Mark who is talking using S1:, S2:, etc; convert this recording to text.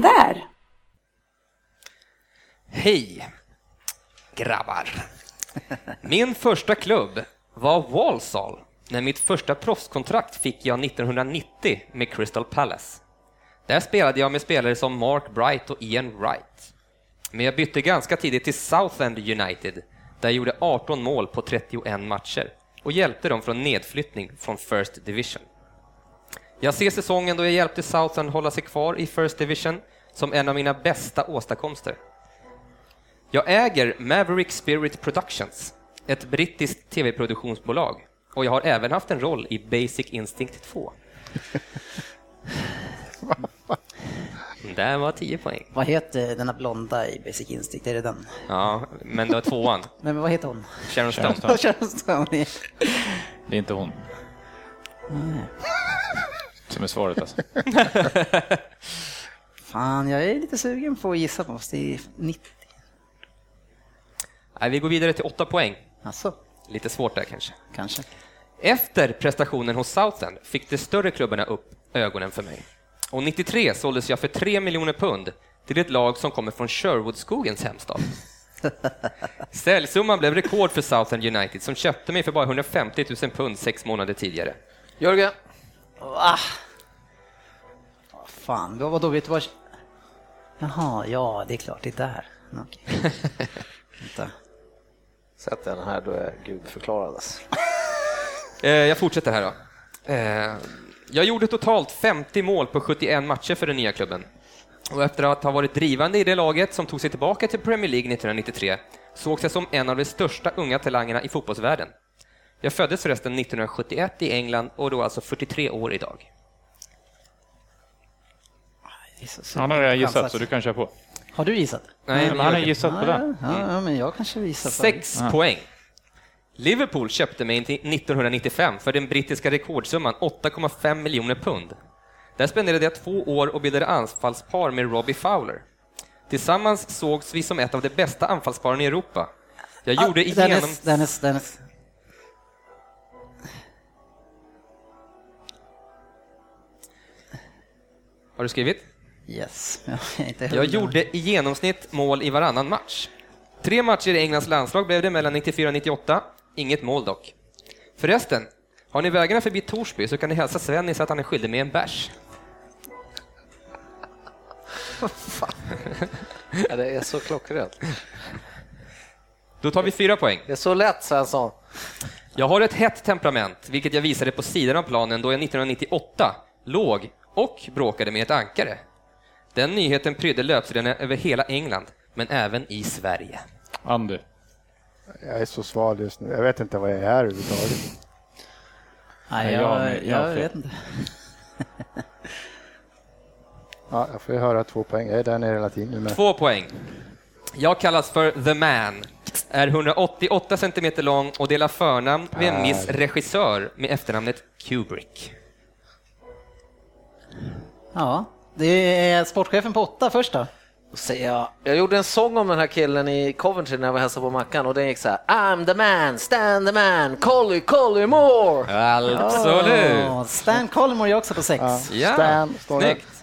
S1: där. Hej, grabbar. Min första klubb var Walsall. När mitt första proffskontrakt fick jag 1990 med Crystal Palace. Där spelade jag med spelare som Mark Bright och Ian Wright. Men jag bytte ganska tidigt till Southend United, där jag gjorde 18 mål på 31 matcher och hjälpte dem från nedflyttning från First Division. Jag ser säsongen då jag hjälpte Southend hålla sig kvar i First Division som en av mina bästa åstadkomster. Jag äger Maverick Spirit Productions, ett brittiskt tv-produktionsbolag och jag har även haft en roll i Basic Instinct 2. Där var 10 poäng.
S2: Vad heter denna blonda i Basic Instinct? Är det den?
S1: Ja, men det var tvåan.
S2: Men vad heter hon?
S1: Sharon Stone.
S2: Sharon Stone.
S3: Det är inte hon. Som är svaret alltså.
S2: Fan, jag är lite sugen på att gissa på fast det är 90.
S1: Nej, vi går vidare till 8 poäng.
S2: Alltså,
S1: Lite svårt där kanske.
S2: kanske.
S1: Efter prestationen hos Southend fick de större klubbarna upp ögonen för mig. Och 93 såldes jag för 3 miljoner pund till ett lag som kommer från Sherwoodskogens hemstad. Säljsumman blev rekord för Southend United som köpte mig för bara 150 000 pund sex månader tidigare.
S4: Jörgen?
S2: Ah. Vad Fan, vad vadå, vet du vad? Jaha, ja, det är klart, det är där. Vänta.
S4: Sätt den här, då är Gud förklarad. Alltså.
S1: Eh, jag fortsätter här då. Eh, jag gjorde totalt 50 mål på 71 matcher för den nya klubben. Och efter att ha varit drivande i det laget som tog sig tillbaka till Premier League 1993 sågs jag som en av de största unga talangerna i fotbollsvärlden. Jag föddes förresten 1971 i England och då alltså 43 år idag.
S2: Det.
S3: Han har redan gissat så du kan köra på.
S2: Har du gissat?
S1: Nej,
S3: Men han har gissat på den.
S2: ja, men jag kanske visar. för-
S1: Sex
S3: Ja.
S1: poäng. Liverpool köpte mig 1995 för den brittiska rekordsumman 8,5 miljoner pund. Där spenderade jag två år och bildade anfallspar med Robbie Fowler. Tillsammans sågs vi som ett av de bästa anfallsparen i Europa. Jag gjorde
S2: Ah,
S1: igenom...
S2: Dennis, Dennis, Dennis.
S1: Har du skrivit?
S2: Yes. Jag, inte
S1: Jag gjorde i genomsnitt mål i varannan match. Tre matcher i Englands landslag blev det mellan 94 och 98. Inget mål dock. Förresten, har ni vägarna förbi Torsby så kan ni hälsa Svennis att han är skyldig med en bärs.
S4: Ja, det är så klockrent.
S1: Då tar vi fyra poäng.
S4: Det är så lätt, Svensson.
S1: Jag har ett hett temperament, vilket jag visade på sidan av planen då jag 1998 låg och bråkade med ett ankare. Den nyheten prydde löpsedlarna över hela England, men även i Sverige.
S3: Andy.
S5: Jag är så sval just nu. Jag vet inte vad jag är överhuvudtaget.
S2: Nej, jag,
S3: jag-
S2: jag,
S3: jag-
S2: vet inte.
S5: Ja, jag får ju höra två poäng. Jag är där nere hela tiden med.
S1: Två poäng. Jag kallas för The Man, är 188 centimeter lång och delar förnamn med en viss regissör med efternamnet Kubrick.
S2: Ja, det är sportchefen på åtta först då.
S4: Då säger jag, jag gjorde en sång om den här killen i Coventry när var hälsade på Mackan och den gick så här. I'm the man, stand the man, Colly, Colly more.
S1: Absolut!
S2: Oh, Stan Collymore är också på sex.
S5: Ja. Stan
S1: snyggt.